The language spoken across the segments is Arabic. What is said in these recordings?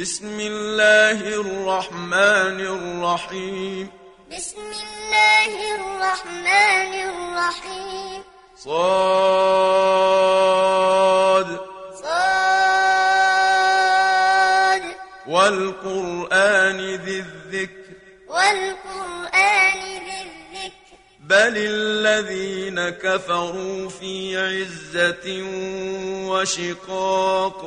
بسم الله الرحمن الرحيم. بسم الله الرحمن الرحيم. صاد. صاد. والقرآن ذي الذكر. والقرآن ذي الذكر. بل الذين كفروا في عزة وشقاق.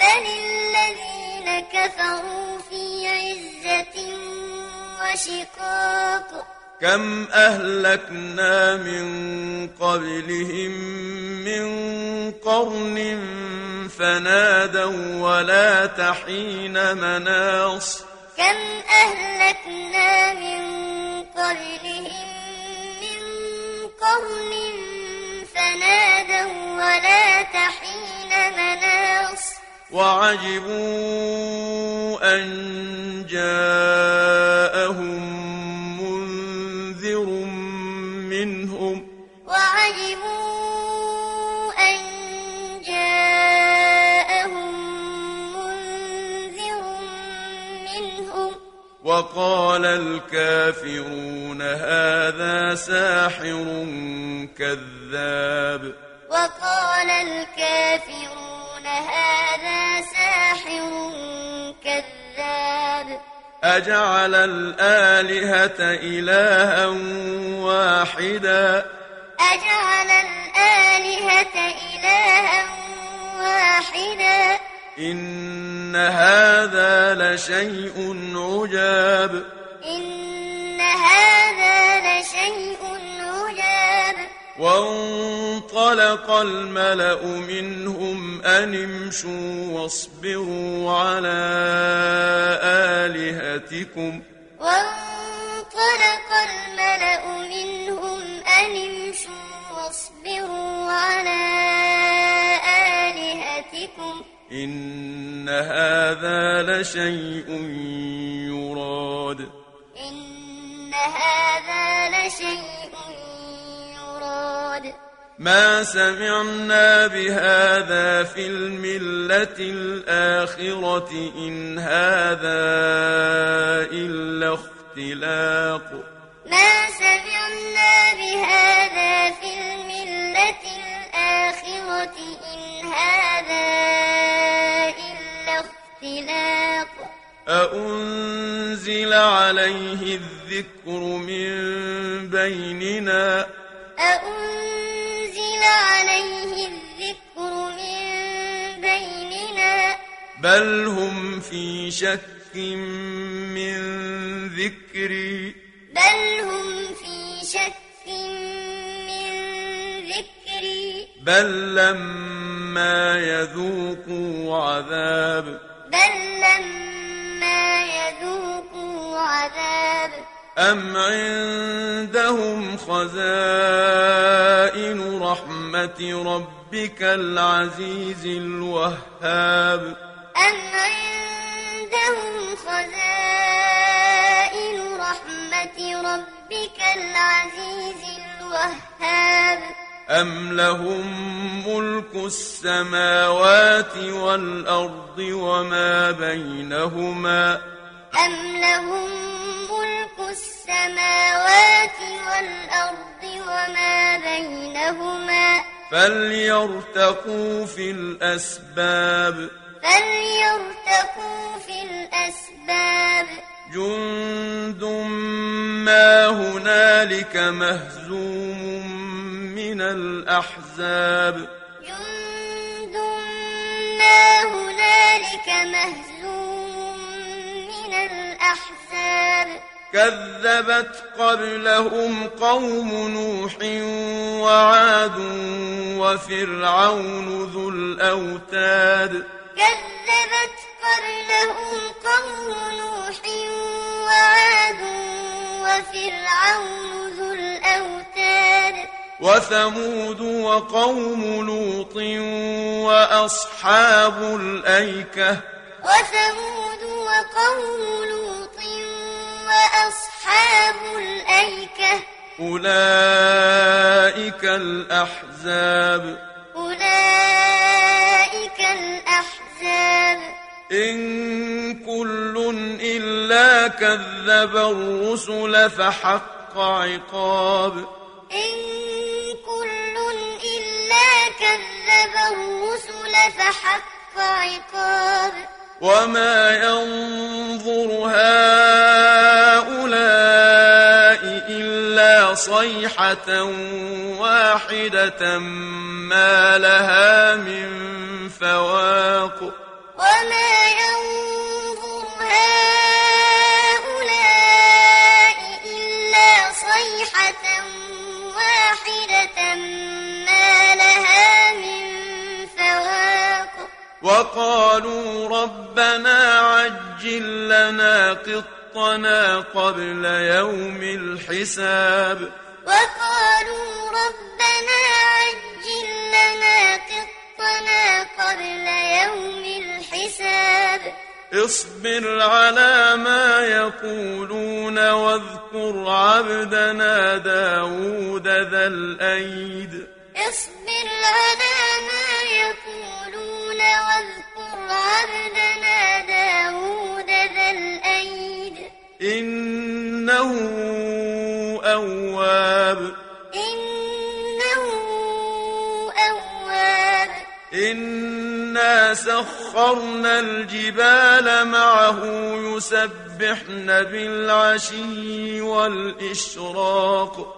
بل الذين كفروا في عزة وشقاق. كم أهلكنا من قبلهم من قرن فنادوا ولا تحين مناص. كم أهلكنا من قبلهم من قرن فنادوا ولا تحين مناص. وعجبوا أن جاءهم منذر منهم وعجبوا أن جاءهم منذر منهم وقال الكافرون هذا ساحر كذاب وقال الكافرون هذا ساحر كذاب. أجعل الآلهة إلها واحدا. أجعل الآلهة إلها واحدا. إن هذا لشيء عجاب. إن هذا لشيء عجاب وانطلق الملأ منهم أن امشوا واصبروا على آلهتكم. وانطلق الملأ منهم أن امشوا واصبروا على آلهتكم. إن هذا لشيء يراد. إن هذا لشيء ما سمعنا بهذا في الملة الآخرة إن هذا إلا اختلاق. ما سمعنا بهذا في الملة الآخرة إن هذا إلا اختلاق. أأنزل عليه الذكر من بيننا؟ أأنزل عليه الذكر من بيننا. بل هم في شك من ذكري. بل هم في شك من ذكري. بل لما يذوقوا عذاب. بل لما يذوقوا عذاب. أم عندهم خزائن رحمة ربك العزيز الوهاب أم عندهم خزائن رحمة ربك العزيز الوهاب أم لهم ملك السماوات والأرض وما بينهما أم لهم ملك السماوات والأرض وما بينهما فليرتقوا في الأسباب فليرتقوا في الأسباب جند ما هنالك مهزوم من الأحزاب جند ما هنالك مهزوم الأحزاب. كذبت قبلهم قوم نوح وعاد وفرعون ذو الأوتاد. كذبت قبلهم قوم نوح وعاد وفرعون ذو الأوتاد. وثمود وقوم لوط وأصحاب الأيكة. وثمود وقوم لوط وأصحاب الأيكة. أولئك الأحزاب. أولئك الأحزاب. إن إلا كذب الرسل فحق عقاب. إن كل إلا كذب الرسل فحق عقاب. وما ينظر هؤلاء إلا صيحة واحدة ما لها من فواق وما ينظر هؤلاء إلا صيحة واحدة وقالوا ربنا عجل لنا قطنا قبل يوم الحساب. وقالوا ربنا عجل لنا قطنا قبل يوم الحساب. اصبر على ما يقولون واذكر عبدنا داود ذا الأيد. اصبر على ما يقولون واذكر عبدنا داود ذا الأيد. إنه أواب. إنه أواب. إنا سخرنا الجبال معه يسبحن بالعشي والإشراق.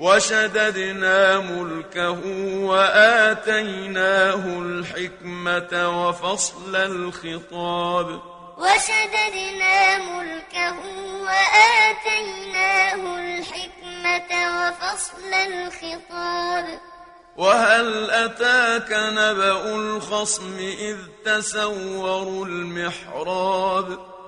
وشددنا ملكه وآتيناه الحكمة وفصل الخطاب. وشددنا ملكه وآتيناه الحكمة وفصل الخطاب. وهل أتاك نبأ الخصم إذ تسوروا المحراب؟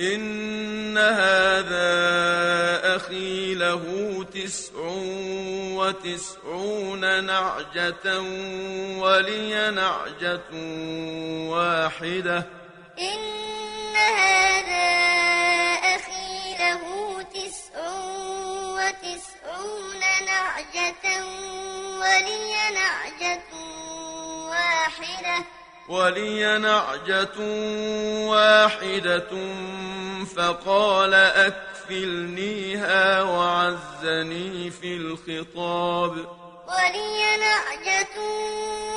إن هذا أخي له تسع وتسعون نعجة ولي نعجة واحدة. إن هذا أخي له تسع وتسعون نعجة ولي نعجة واحدة ولي نعجة واحدة فقال أكفلنيها وعزني في الخطاب. ولي نعجة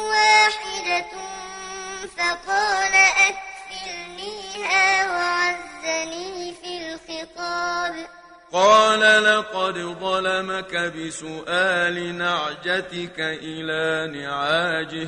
واحدة فقال أكفلنيها وعزني في الخطاب. قال لقد ظلمك بسؤال نعجتك إلى نعاجه.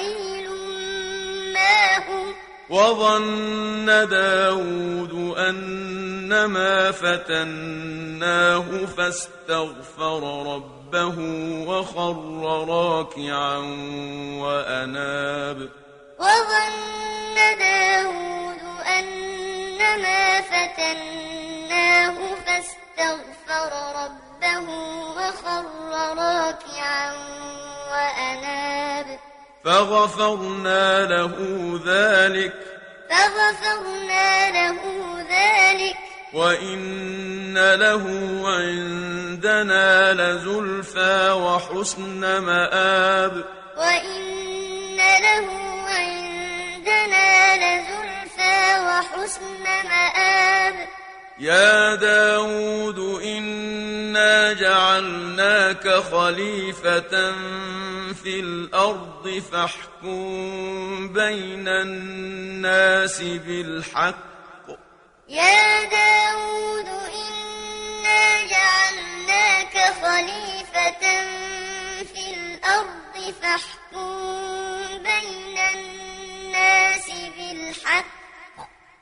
قليل ما هم. وظن داود أنما فتناه فاستغفر ربه وخر راكعا وأناب. وظن داود أنما فتناه فاستغفر ربه وخر راكعا وأناب. فغفرنا له ذلك. فغفرنا له ذلك. وإن له عندنا لزلفى وحسن مآب. وإن له عندنا لزلفى وحسن مآب. يا داود إنا جعلناك خليفة في الأرض فاحكم بين الناس بالحق. يا داود إنا جعلناك خليفة في الأرض فاحكم بين الناس بالحق.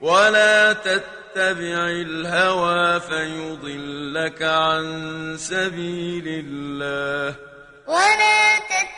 ولا تتبع الهوى فيضلك عن سبيل الله. ولا تتبع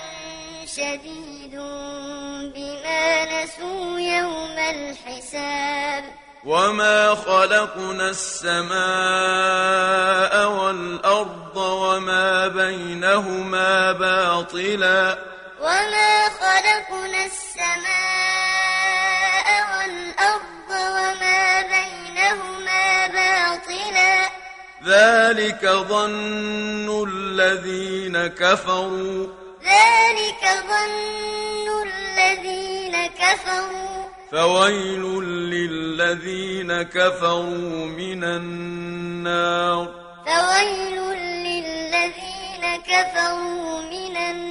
شديد بما نسوا يوم الحساب. وما خلقنا السماء والأرض وما بينهما باطلا. وما خلقنا السماء والأرض وما بينهما باطلا. ذلك ظن الذين كفروا. ذلك ظن الذين كفروا. فويل للذين كفروا من النار. فويل للذين كفروا من النار.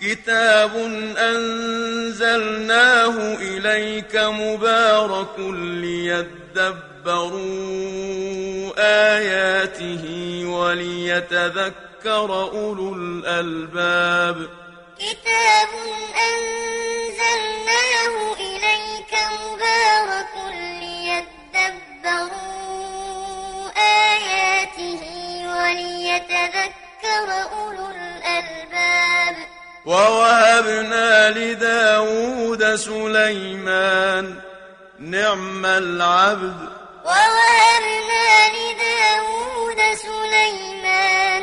كتاب أنزلناه إليك مبارك ليدبروا آياته وليتذكر أولو الألباب. كتاب أنزلناه إليك مبارك ووهبنا لداود سليمان نعم العبد. ووهبنا لداود سليمان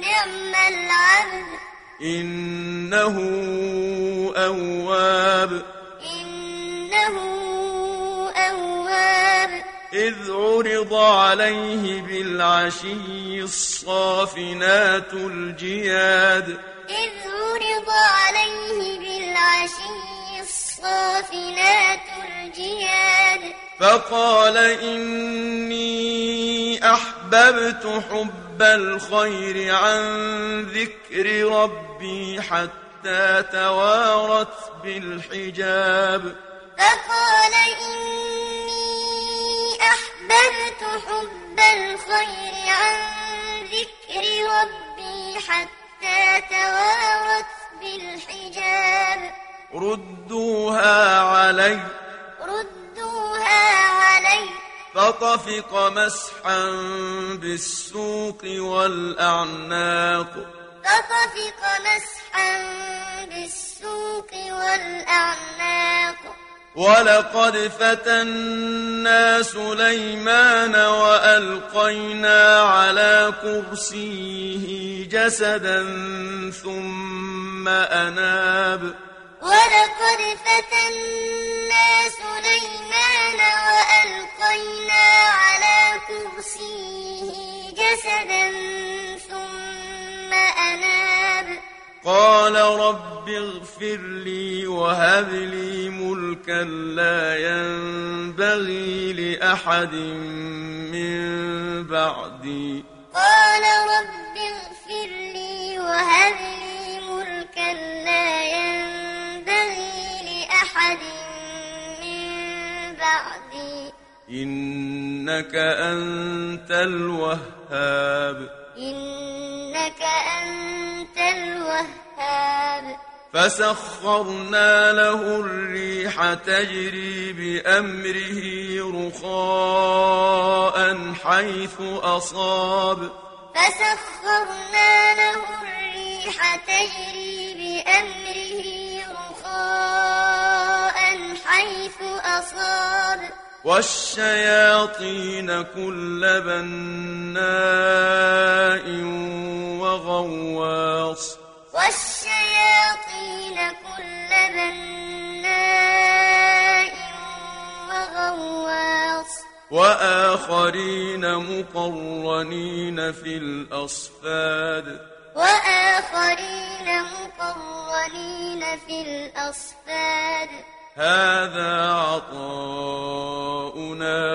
نعم العبد. إنه أواب. إنه أواب. إذ عرض عليه بالعشي الصافنات الجياد. إذ عرض عليه بالعشي الصافنات الجياد. فقال إني أحببت حب الخير عن ذكر ربي حتى توارت بالحجاب. فقال إني أحببت حب الخير عن ذكر ربي حتى توارت بالحجاب. ردوها علي. ردوها علي. فطفق مسحا بالسوق والأعناق. فطفق مسحا بالسوق والأعناق. ولقد فتنا سليمان وألقينا على كرسيه جسدا ثم أناب. ولقد فتنا سليمان وألقينا على كرسيه جسدا ثم أناب. قال رب اغفر لي وهب لي ملكا لا ينبغي لأحد من بعدي. قال رب اغفر لي وهب لي ملكا لا ينبغي لأحد من بعدي. إنك أنت الوهاب. إنك أنت الوهاب فسخرنا له الريح تجري بأمره رخاء حيث أصاب. فسخرنا له الريح تجري بأمره رخاء حيث أصاب. والشياطين كل بناء وغواص. والشياطين كل بناء وغواص. وآخرين مقرنين في الأصفاد. وآخرين مقرنين في الأصفاد. هذا عطاؤنا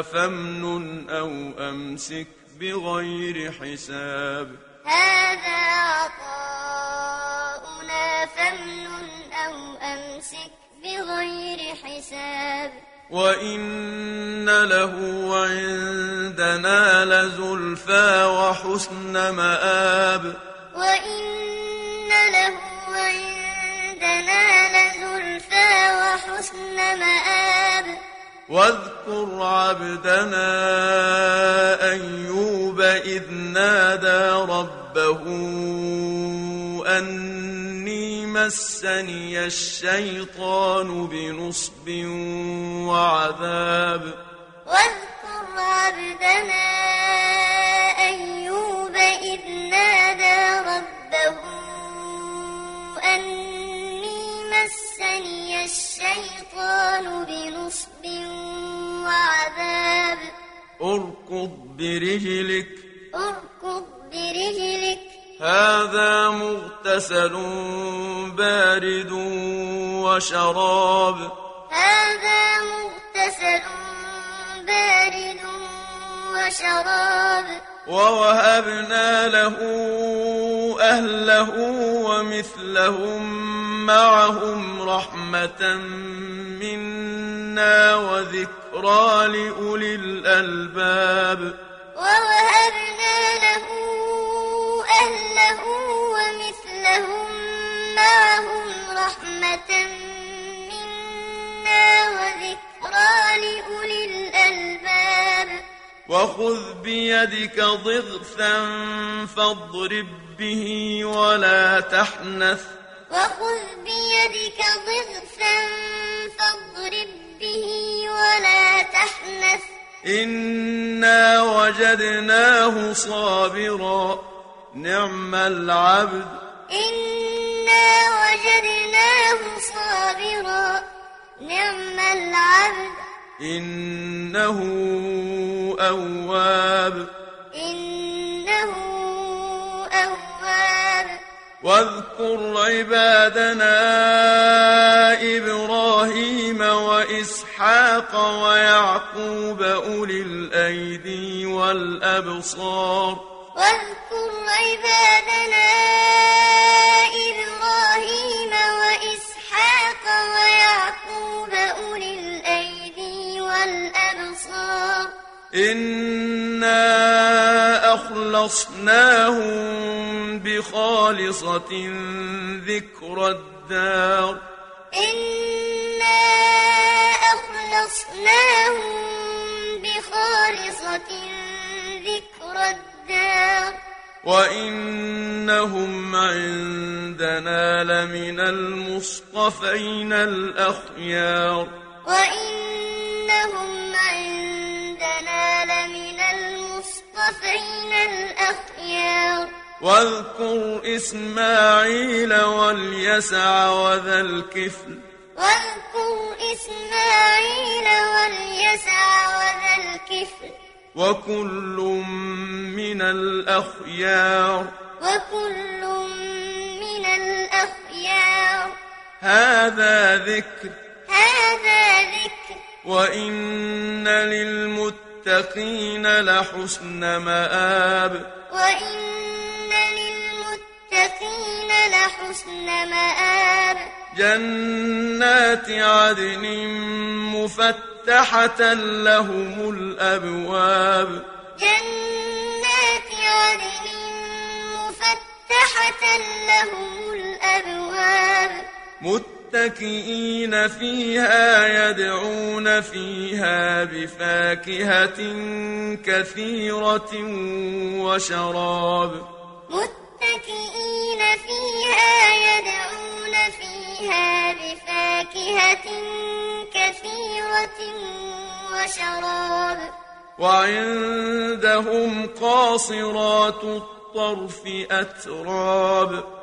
فامنن أو أمسك بغير حساب. هذا عطاؤنا أو أمسك بغير حساب. وإن له عندنا لزلفى وحسن مآب. وإن له عندنا لزلفى وحسن مآب. واذكر عبدنا أيوب إذ نادى ربه أني مسني الشيطان بنصب وعذاب. واذكر عبدنا أيوب إذ نادى ربه أني مسني الشيطان بنصب وعذاب. اركض برجلك. اركض برجلك. هذا مغتسل بارد وشراب. هذا مغتسل بارد وشراب. ووهبنا له أهله ومثلهم معهم رحمة منا وذكرى لأولي الألباب. ووهبنا له وخذ بيدك ضغثا فاضرب به ولا تحنث. وخذ بيدك ضغثا فاضرب به ولا تحنث. إنا وجدناه صابرا. نعم العبد. إنا وجدناه صابرا. نعم العبد. إنه أواب. إنه أواب. واذكر عبادنا إبراهيم وإسحاق ويعقوب أولي الأيدي والأبصار. واذكر عبادنا إبراهيم إنا أخلصناهم بخالصة ذكر الدار إنا أخلصناهم بخالصة ذكر الدار وإنهم عندنا لمن المصطفين الأخيار وإنهم عندنا المصطفين الأخيار. واذكر إسماعيل واليسع وذا الكفل. واذكر إسماعيل واليسع وذا الكفل. وكل من الأخيار. وكل من الأخيار. هذا ذكر. هذا ذكر. وإن للمتقين لحسن مآب. وإن للمتقين لحسن مآب. جنات عدن مفتحة لهم الأبواب. جنات عدن مفتحة لهم الأبواب. متكئين فيها يدعون فيها بفاكهة كثيرة وشراب. متكئين فيها يدعون فيها بفاكهة كثيرة وشراب. وعندهم قاصرات الطرف أتراب.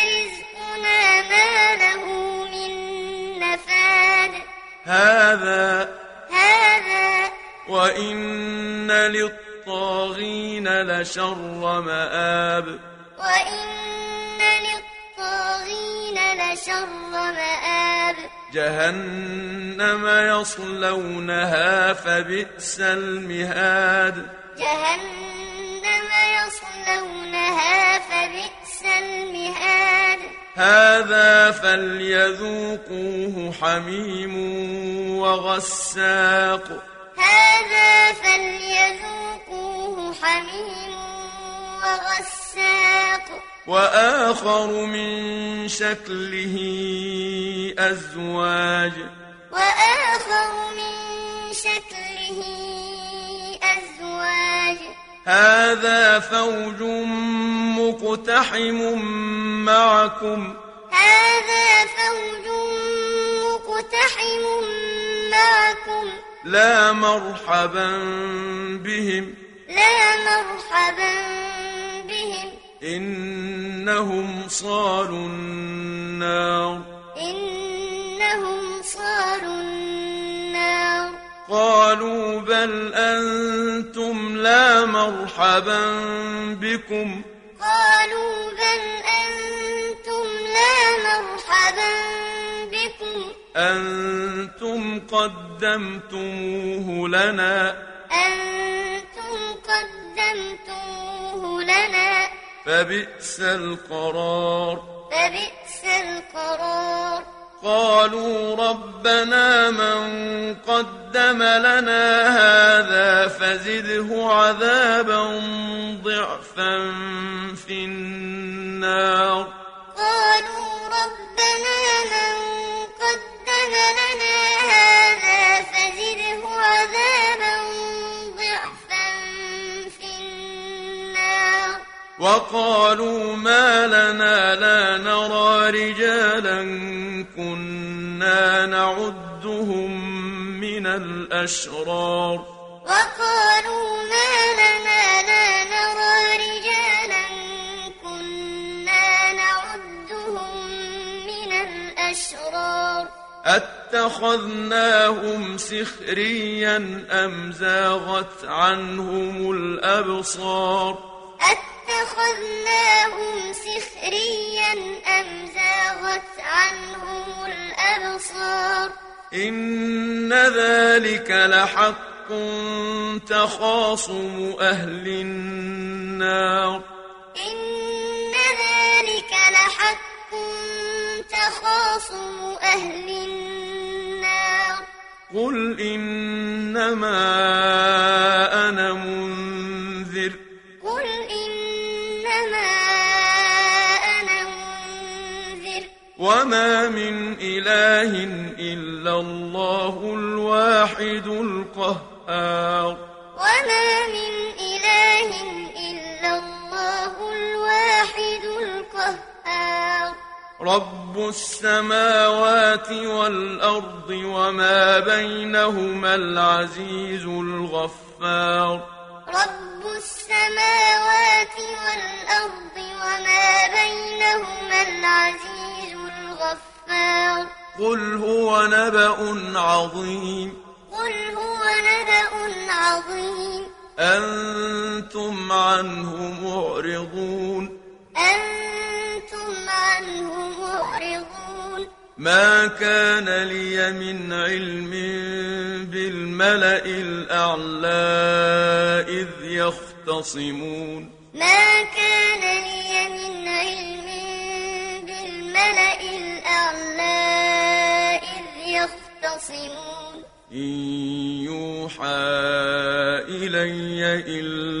هذا هذا وإن للطاغين لشر مآب. وإن للطاغين لشر مآب. جهنم يصلونها فبئس المهاد. جهنم يصلونها فبئس المهاد. هذا فليذوقوه حميم وغساق. هذا فليذوقوه حميم وغساق. وآخر من شكله أزواج. وآخر من شكله أزواج. هذا فوج مقتحم معكم. هذا فوج مقتحم معكم. لا مرحبا بهم. لا مرحبا بهم. إنهم صالوا النار. إنهم صالوا النار. قالوا بل أنتم لا مرحبا بكم. قالوا بل أنتم لا مرحبا بكم. أنتم قدمتموه لنا. أنتم قدمتموه لنا. فبئس القرار. فبئس القرار. قالوا ربنا من قدم لنا هذا فزده عذابا ضعفا في النار. قالوا ربنا من قدم لنا هذا فزده عذابا وقالوا ما لنا لا نرى رجالا كنا نعدهم من الأشرار. وقالوا ما لنا لا نرى رجالا كنا نعدهم من الأشرار. أتخذناهم سخريا أم زاغت عنهم الأبصار؟ أتخذناهم سخريا أم زاغت عنهم الأبصار إن ذلك لحق تخاصم أهل النار إن ذلك لحق تخاصم أهل النار قل إنما أنا وما من إله إلا الله الواحد القهار. وما من إله إلا الله الواحد القهار. رب السماوات والأرض وما بينهما العزيز الغفار. رب السماوات والأرض وما بينهما العزيز الغفار. قل هو نبأ عظيم. قل هو نبأ عظيم. أنتم عنه معرضون. أنتم عنه معرضون. ما كان لي من علم بالملأ الأعلى إذ يختصمون. ما كان لي من علم يختصمون إن يوحى إلي إلا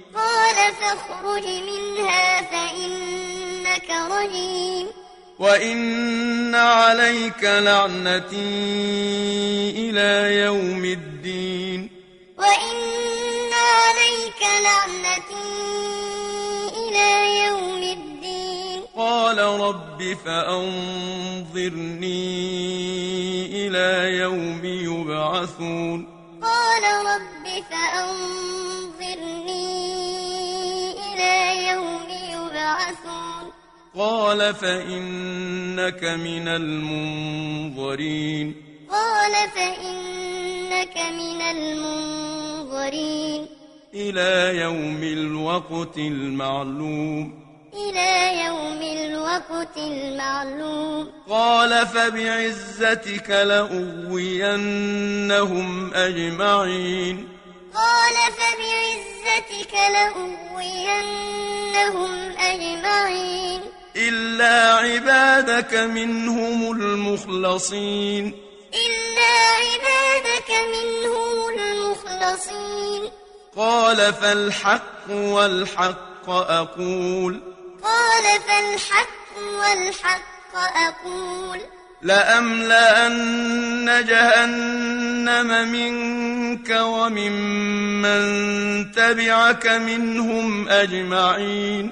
قال فاخرج منها فإنك رجيم. وإن عليك لعنتي إلى يوم الدين. وإن عليك لعنتي إلى يوم الدين. قال رب فأنظرني إلى يوم يبعثون. قال رب فأنظرني قال فإنك من المنظرين. قال فإنك من المنظرين. إلى يوم الوقت المعلوم. إلى يوم الوقت المعلوم. قال فبعزتك لأغوينهم أجمعين. قال فبعزتك لأغوينهم أجمعين. إلا عبادك منهم المخلصين. إلا عبادك منهم المخلصين. قال فالحق والحق أقول. قال فالحق والحق أقول. لأملأن جهنم منك وممن تبعك منهم أجمعين.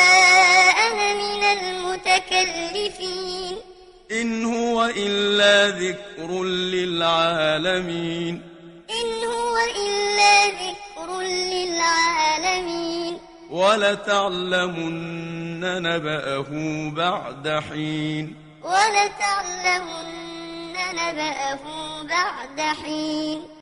إن هو إلا ذكر للعالمين. إن هو إلا ذكر للعالمين. ولتعلمن نبأه بعد حين. ولتعلمن نبأه بعد حين.